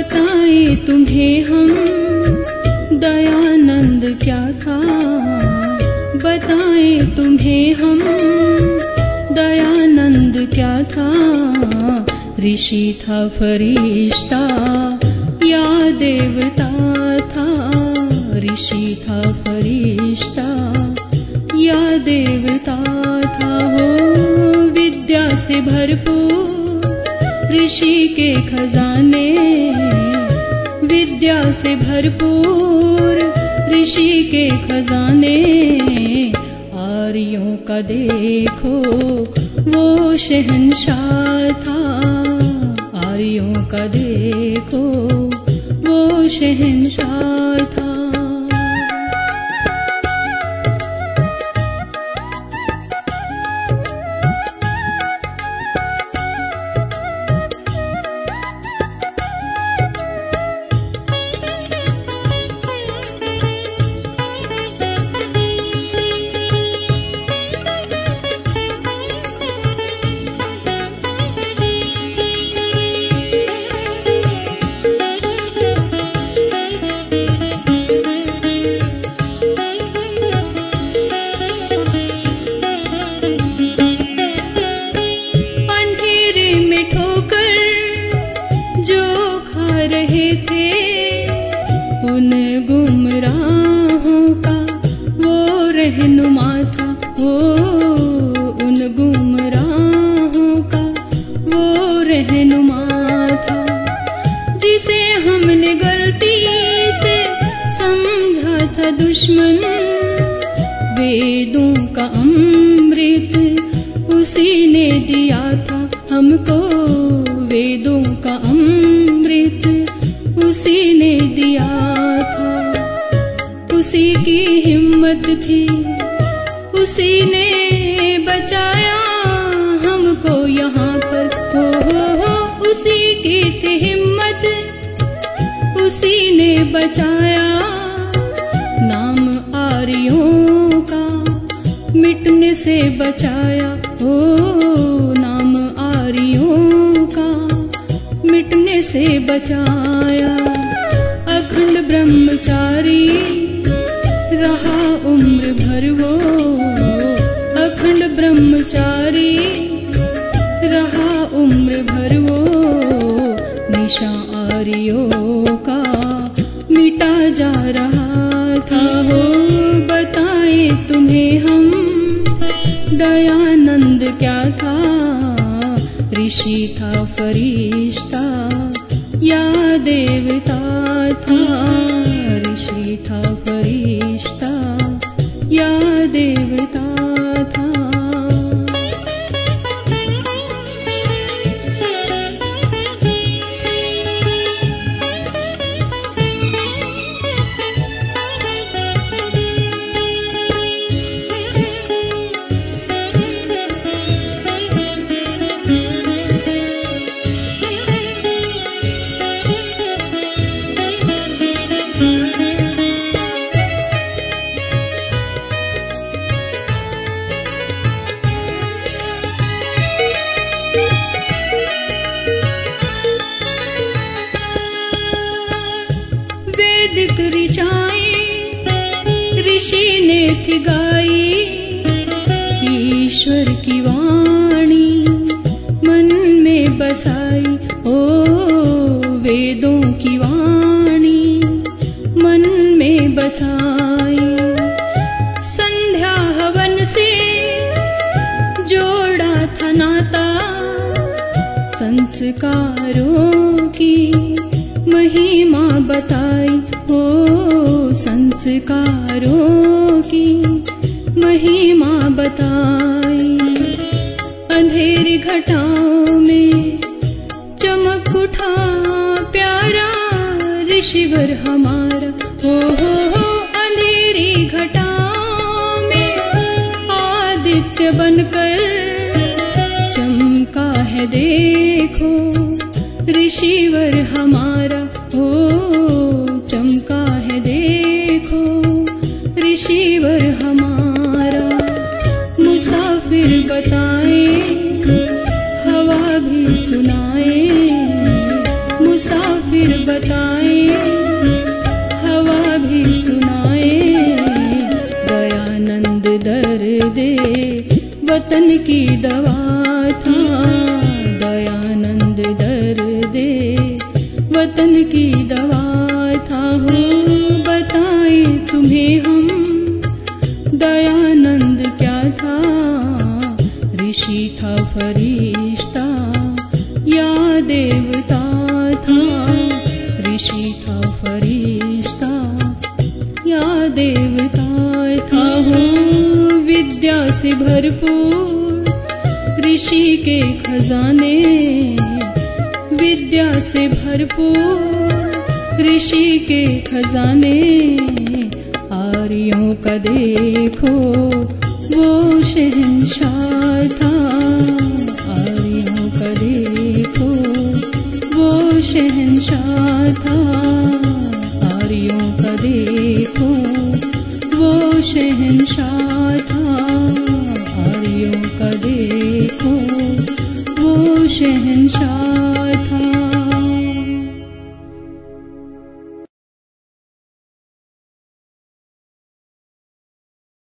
बताए तुम्हें हम? दयानंद क्या था? बताए तुम्हें हम? दयानंद क्या था? ऋषि था, फरिश्ता या देवता था? ऋषि था, फरिश्ता या देवता था? हो, विद्या से भरपूर ऋषि के खजाने विद्या से भरपूर ऋषि के खजाने। आर्यों का देखो, वो शहनशाह था। आर्यों का देखो, वो शहनशाह था। दुश्मन वेदों का अमृत उसी ने दिया था हमको। वेदों का अमृत उसी ने दिया था। उसी की हिम्मत थी, उसी ने बचाया हमको यहाँ पर। हो हो हो, उसी की थी हिम्मत, उसी ने बचाया से बचाया, ओ नाम आर्यों का, मिटने से बचाया। अखंड ब्रह्मचारी, रहा उम्र भर वो। अखंड ब्रह्मचारी, रहा उम्र भर वो। निशा आर्यों का, मिटा जा रहा था। हो बताए तुम्हें हम दयानंद क्या था? ऋषि था फरिश्ता या देवता था? ऋषि था फरिश्ता या देवता वैदिक ऋषि ने थी गाई ईश्वर की वाणी मन में बसाई, ओ वेदों की वाणी मन में बसाई। संध्या हवन से जोड़ा था नाता, संस्कारों की महिमा बताई। संस्कारों की महिमा बताई। अंधेरी घटाओं में चमक उठा, प्यारा ऋषिवर हमारा। हो हो हो, अंधेरी घटाओं में आदित्य बनकर चमका है देखो, ऋषिवर हमारा। हो चमका है देखो ऋषिवर हमारा। मुसाफिर बताए, हवा भी सुनाए। मुसाफिर बताए, हवा भी सुनाए। दयानंद दर्दे वतन की दवा था। दयानंद दर्दे वतन की दवा से भरपूर ऋषि के खजाने, विद्या से भरपूर ऋषि के खजाने, आर्यों का देखो, वो शहनशाह था। आर्यों